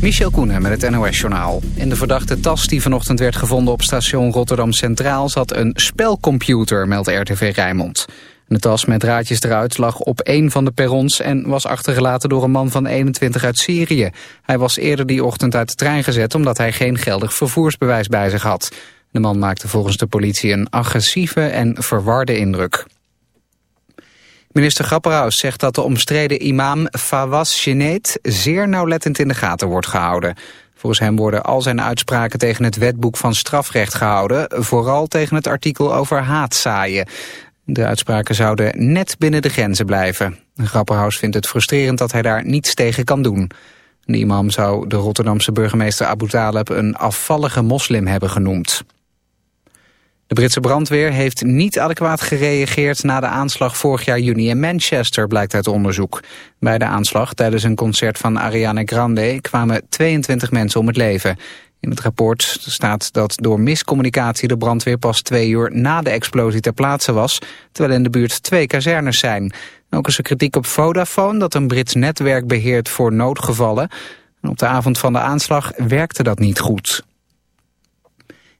Michel Koenen met het NOS-journaal. In de verdachte tas die vanochtend werd gevonden op station Rotterdam Centraal... zat een spelcomputer, meldt RTV Rijnmond. De tas met draadjes eruit lag op één van de perrons... en was achtergelaten door een man van 21 uit Syrië. Hij was eerder die ochtend uit de trein gezet... omdat hij geen geldig vervoersbewijs bij zich had. De man maakte volgens de politie een agressieve en verwarde indruk. Minister Grapperhaus zegt dat de omstreden imam Fawaz Geneet zeer nauwlettend in de gaten wordt gehouden. Volgens hem worden al zijn uitspraken tegen het wetboek van strafrecht gehouden, vooral tegen het artikel over haatzaaien. De uitspraken zouden net binnen de grenzen blijven. Grapperhaus vindt het frustrerend dat hij daar niets tegen kan doen. De imam zou de Rotterdamse burgemeester Abu Taleb een afvallige moslim hebben genoemd. De Britse brandweer heeft niet adequaat gereageerd na de aanslag vorig jaar juni in Manchester, blijkt uit onderzoek. Bij de aanslag tijdens een concert van Ariana Grande kwamen 22 mensen om het leven. In het rapport staat dat door miscommunicatie de brandweer pas twee uur na de explosie ter plaatse was, terwijl in de buurt twee kazernes zijn. Ook is er kritiek op Vodafone dat een Brits netwerk beheert voor noodgevallen. En op de avond van de aanslag werkte dat niet goed.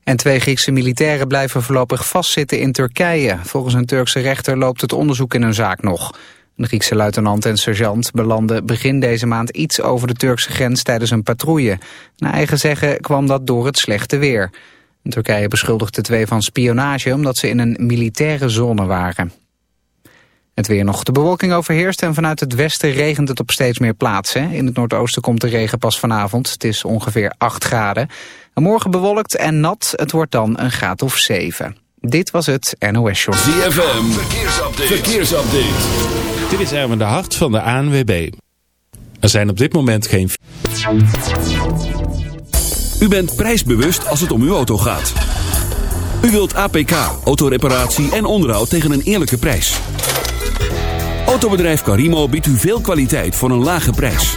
En twee Griekse militairen blijven voorlopig vastzitten in Turkije. Volgens een Turkse rechter loopt het onderzoek in hun zaak nog. De Griekse luitenant en sergeant belanden begin deze maand iets over de Turkse grens tijdens een patrouille. Naar eigen zeggen kwam dat door het slechte weer. Turkije beschuldigt de twee van spionage omdat ze in een militaire zone waren. Het weer nog. De bewolking overheerst en vanuit het westen regent het op steeds meer plaatsen. In het noordoosten komt de regen pas vanavond. Het is ongeveer 8 graden. Morgen bewolkt en nat. Het wordt dan een graad of 7. Dit was het NOS Show. ZFM. Verkeersupdate. Verkeersupdate. Dit is Erwin de Hart van de ANWB. Er zijn op dit moment geen... U bent prijsbewust als het om uw auto gaat. U wilt APK, autoreparatie en onderhoud tegen een eerlijke prijs. Autobedrijf Carimo biedt u veel kwaliteit voor een lage prijs.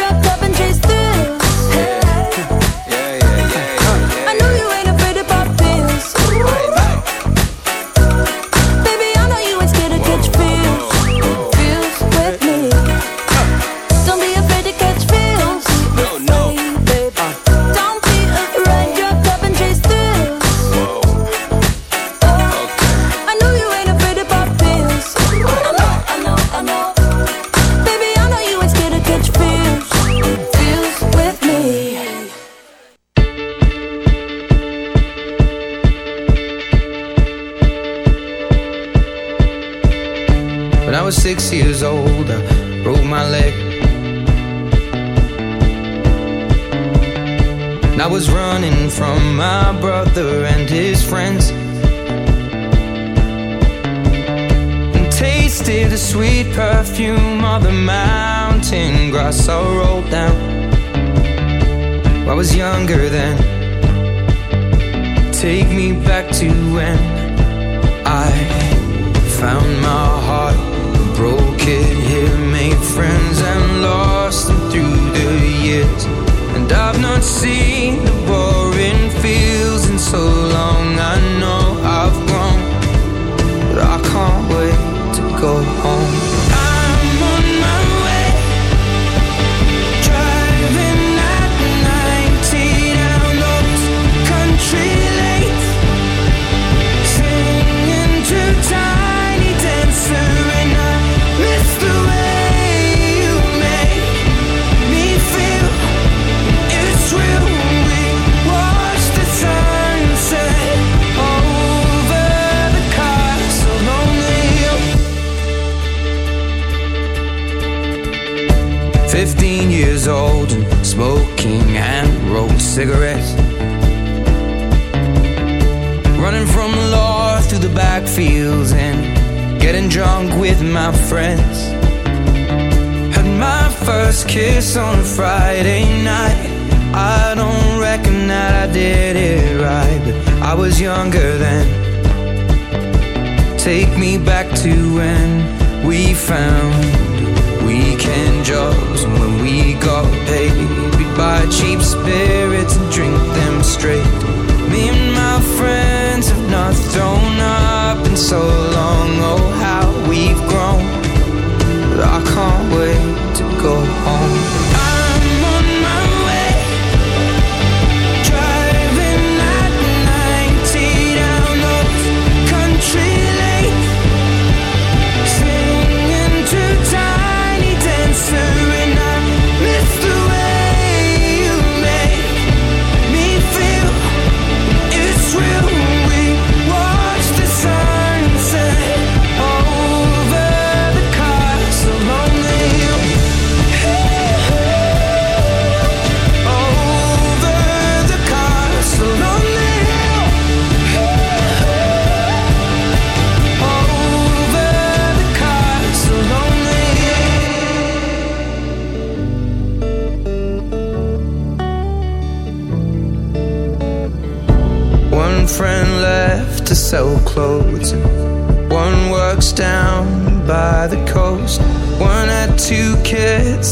cup and chase thrills. Sweet perfume of the mountain grass I rolled down. I was younger then. Take me back to when I found my heart,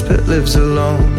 that lives alone.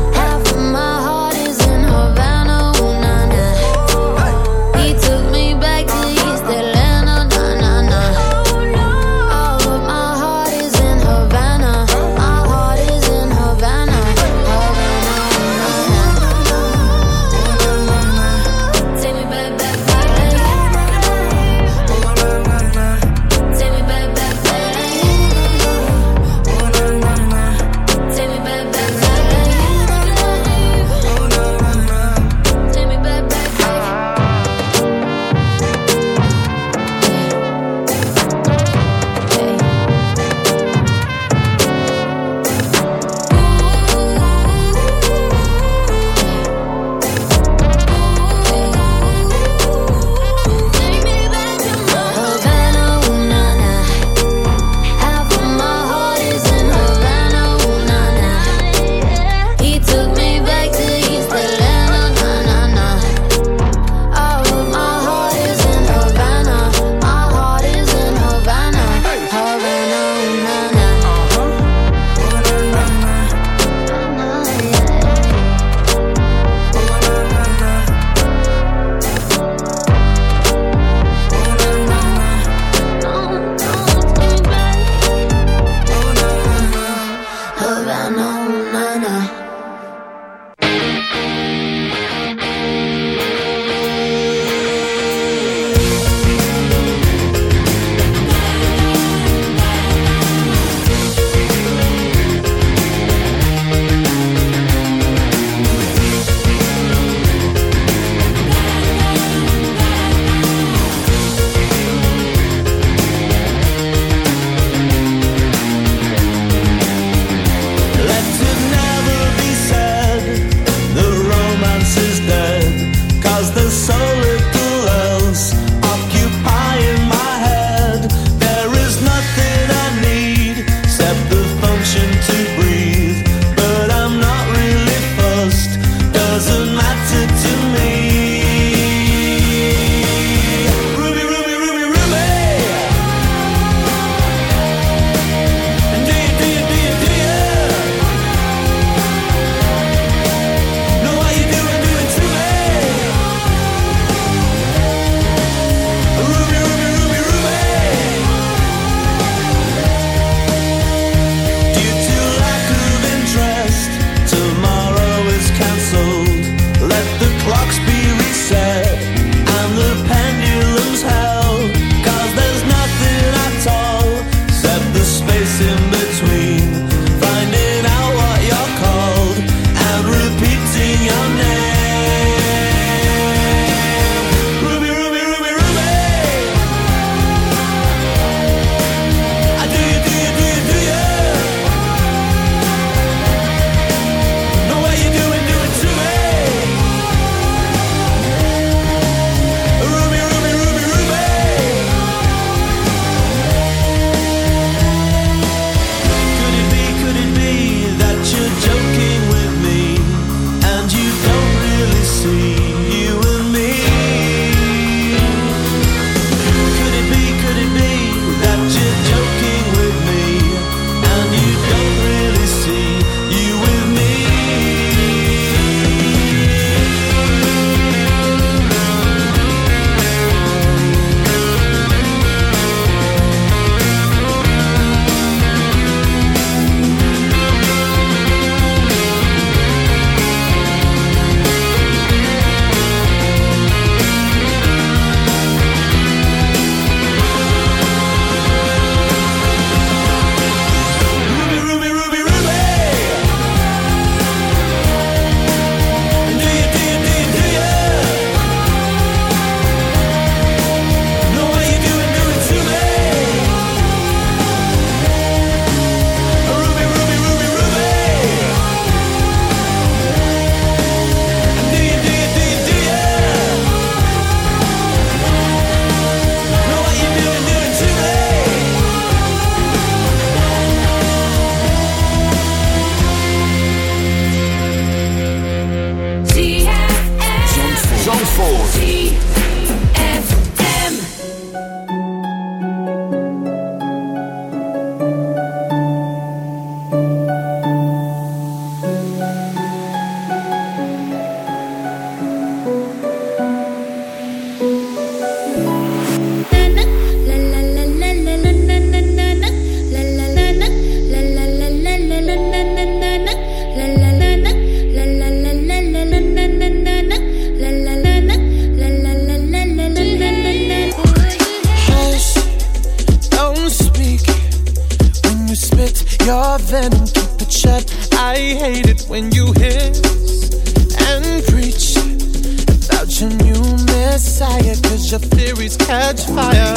Messiah. Cause your theories catch fire.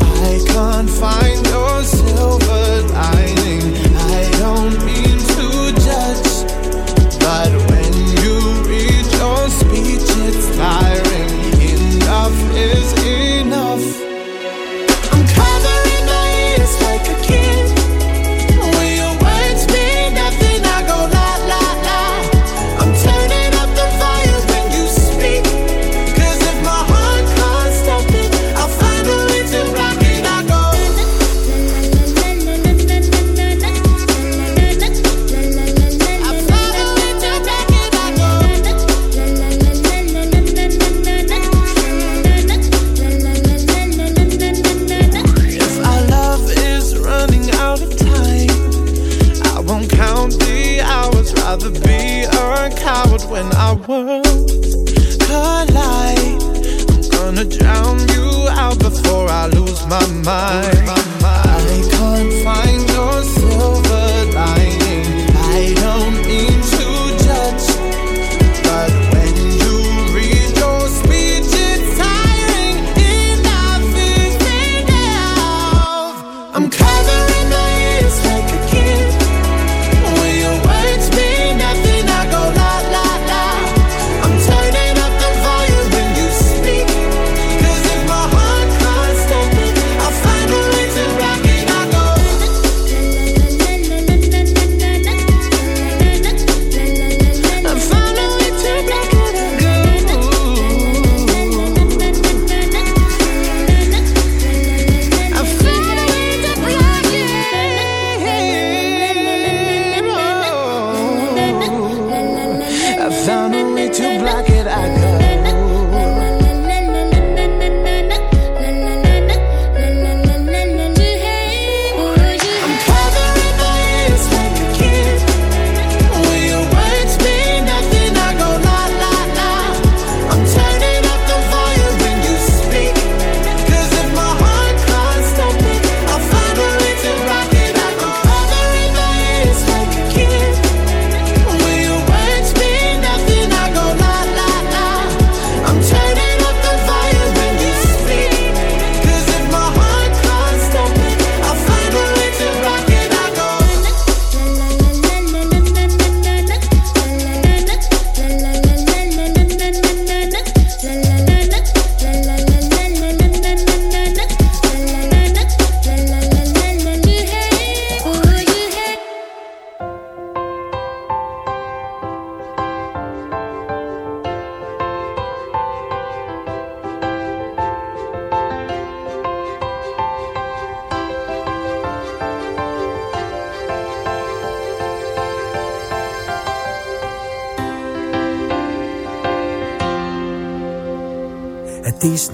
I can't find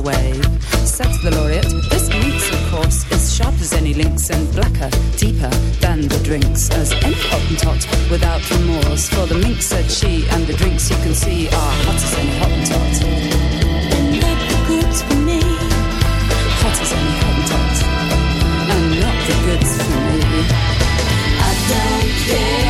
wave. Said the laureate, this meets, of course, is sharp as any lynx and blacker, deeper than the drinks, as any hottentot without remorse. For the mink, said she, and the drinks you can see are hot as any hottentot. Not the goods for me. Hot as any hottentot. And not the goods for me. I don't care.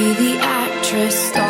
Be the actress starring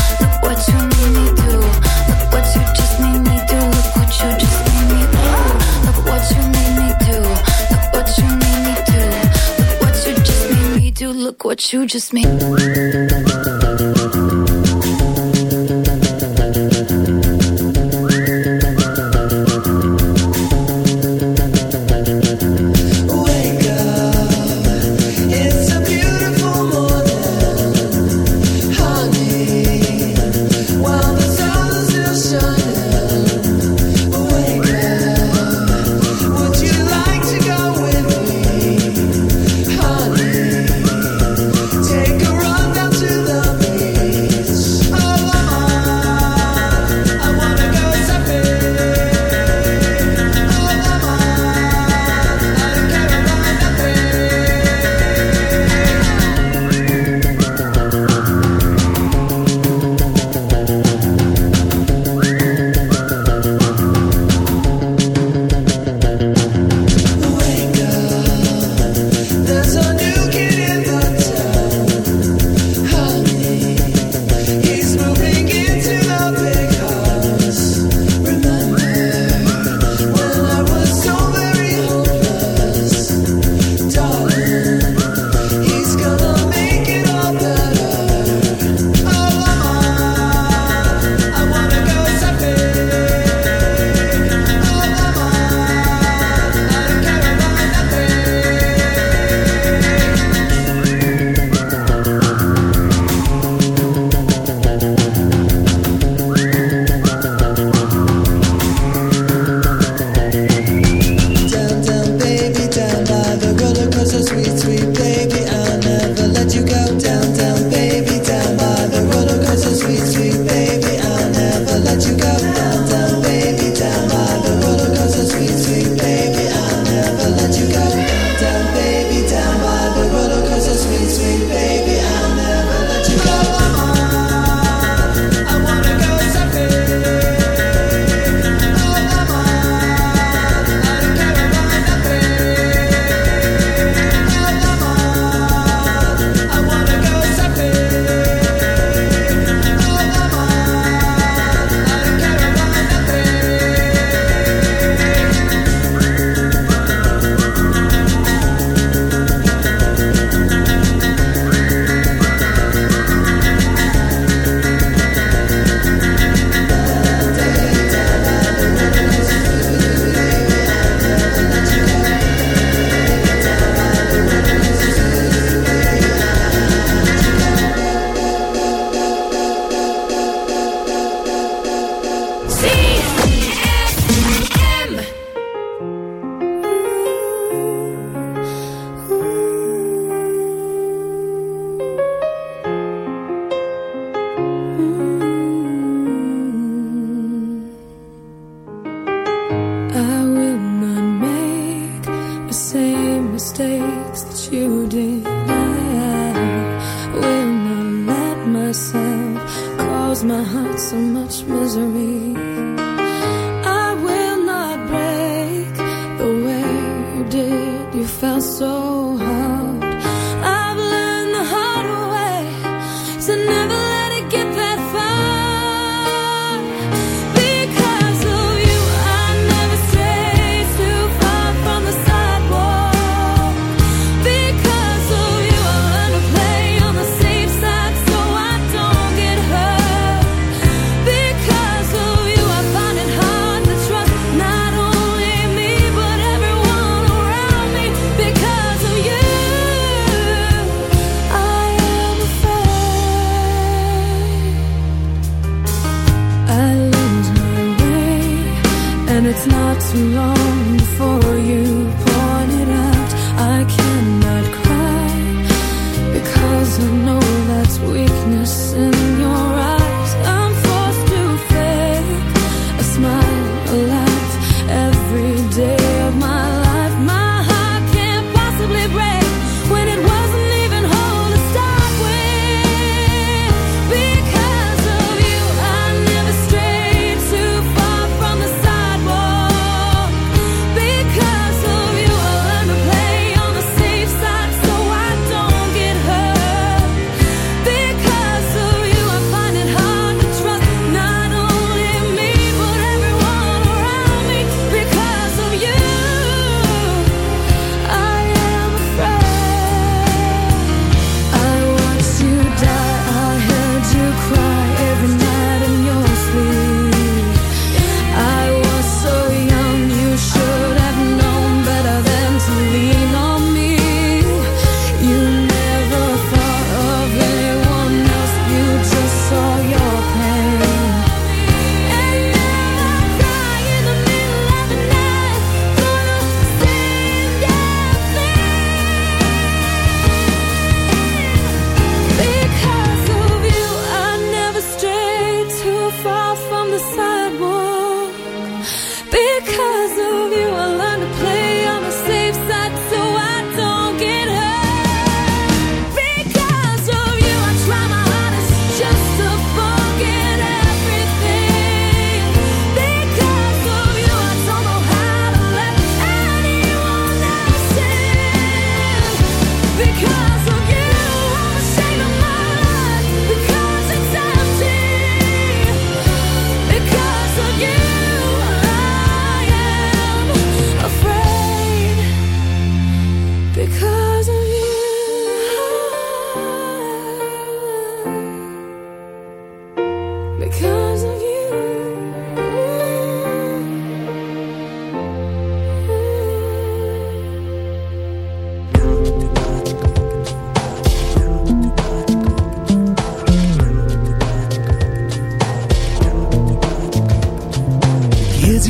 What you just made.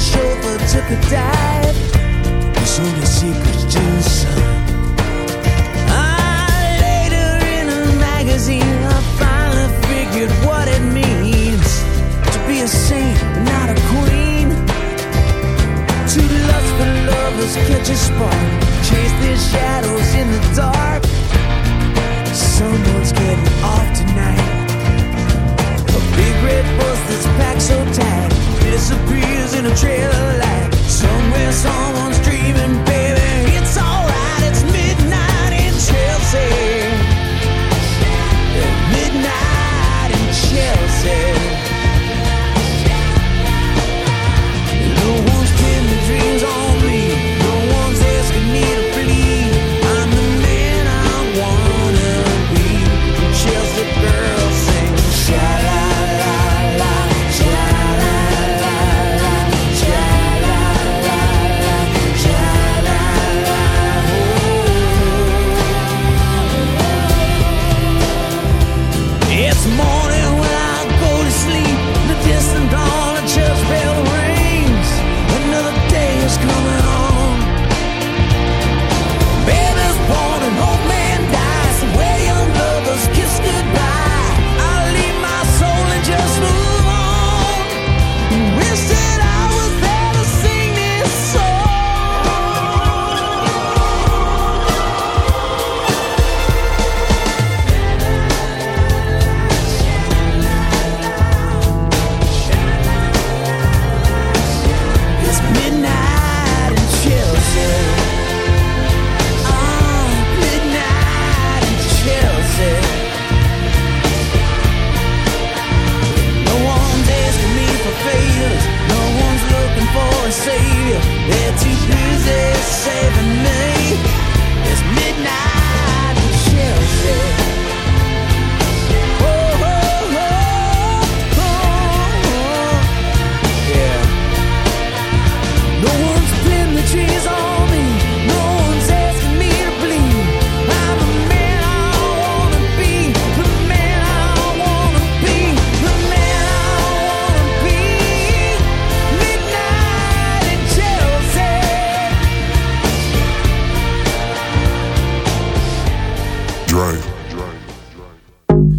the chauffeur took a dive. It's only secret juice. Ah, later in a magazine, I finally figured what it means to be a saint, not a queen. Two lustful lovers catch a spark, chase their shadows in the dark. Someone's getting off Big red bus that's packed so tight disappears in a trail of light. Somewhere someone's dreaming. Baby.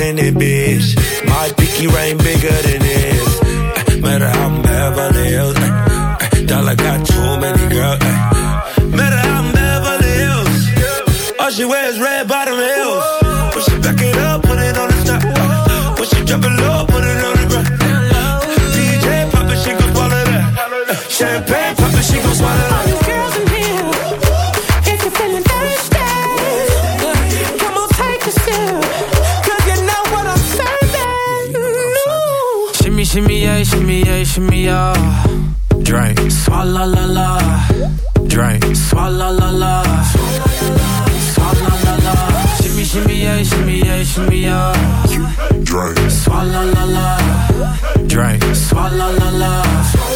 On my shimmy, yeah, shimmy, yeah. Drink, swalla la la. Drink, swalla la la. Swalla la la. Shimmy, shimmy, yeah, shimmy, yeah, shimmy, yeah. Drink. Swalla la la. Drink, swalla la la.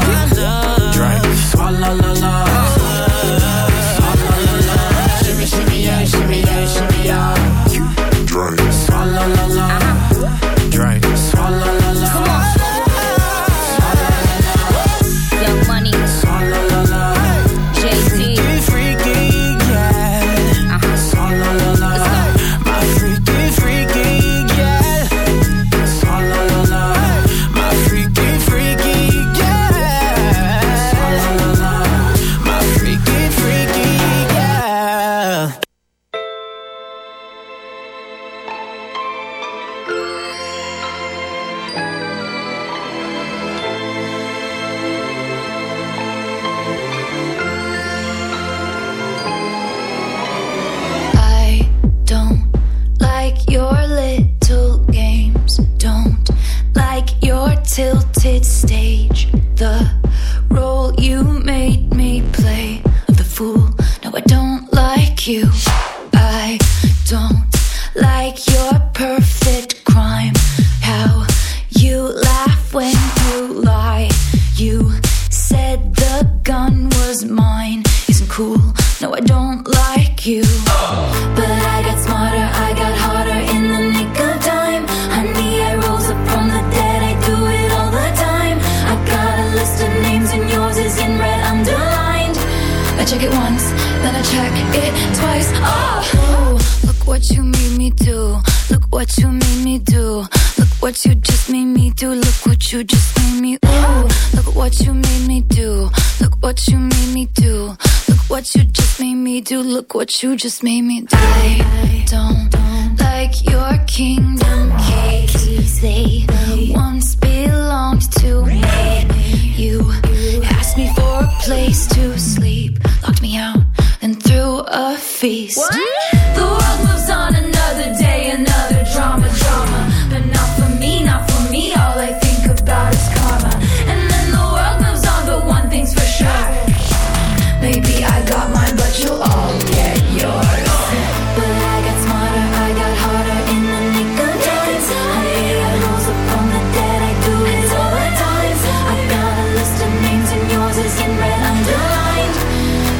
you just made me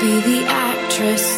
be the actress.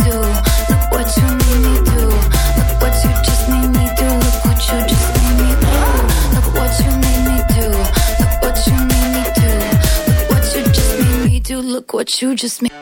what you just made.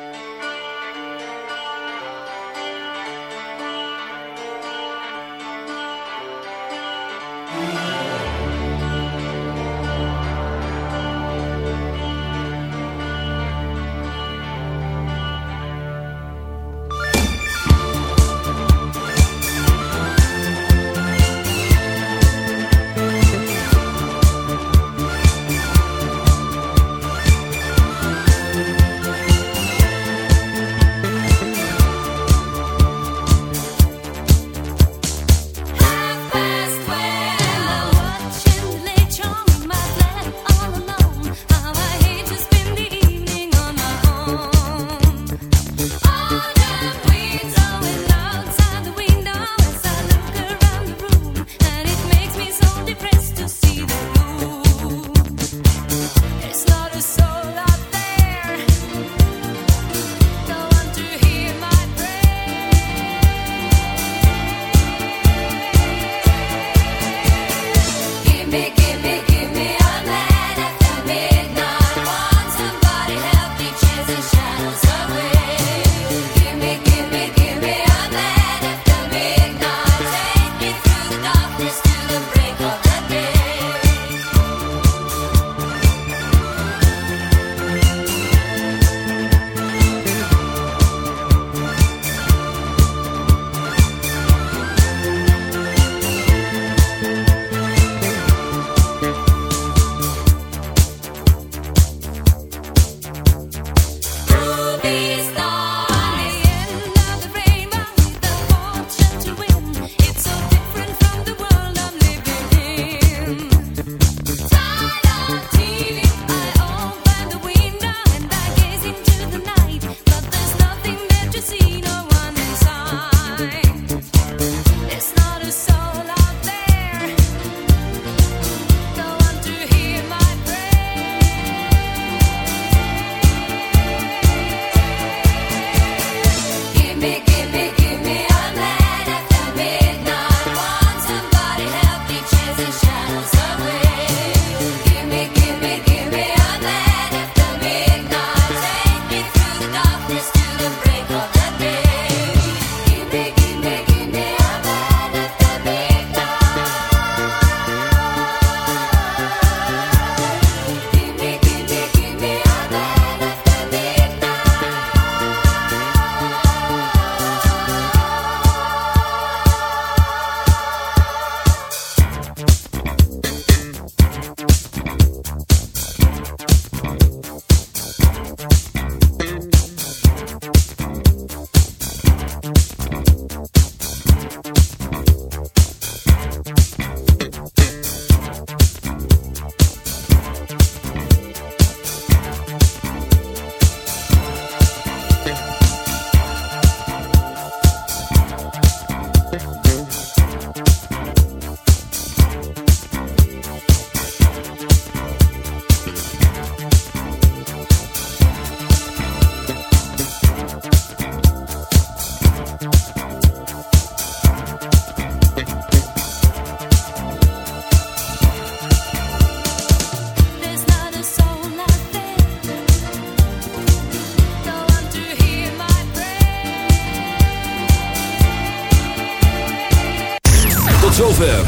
big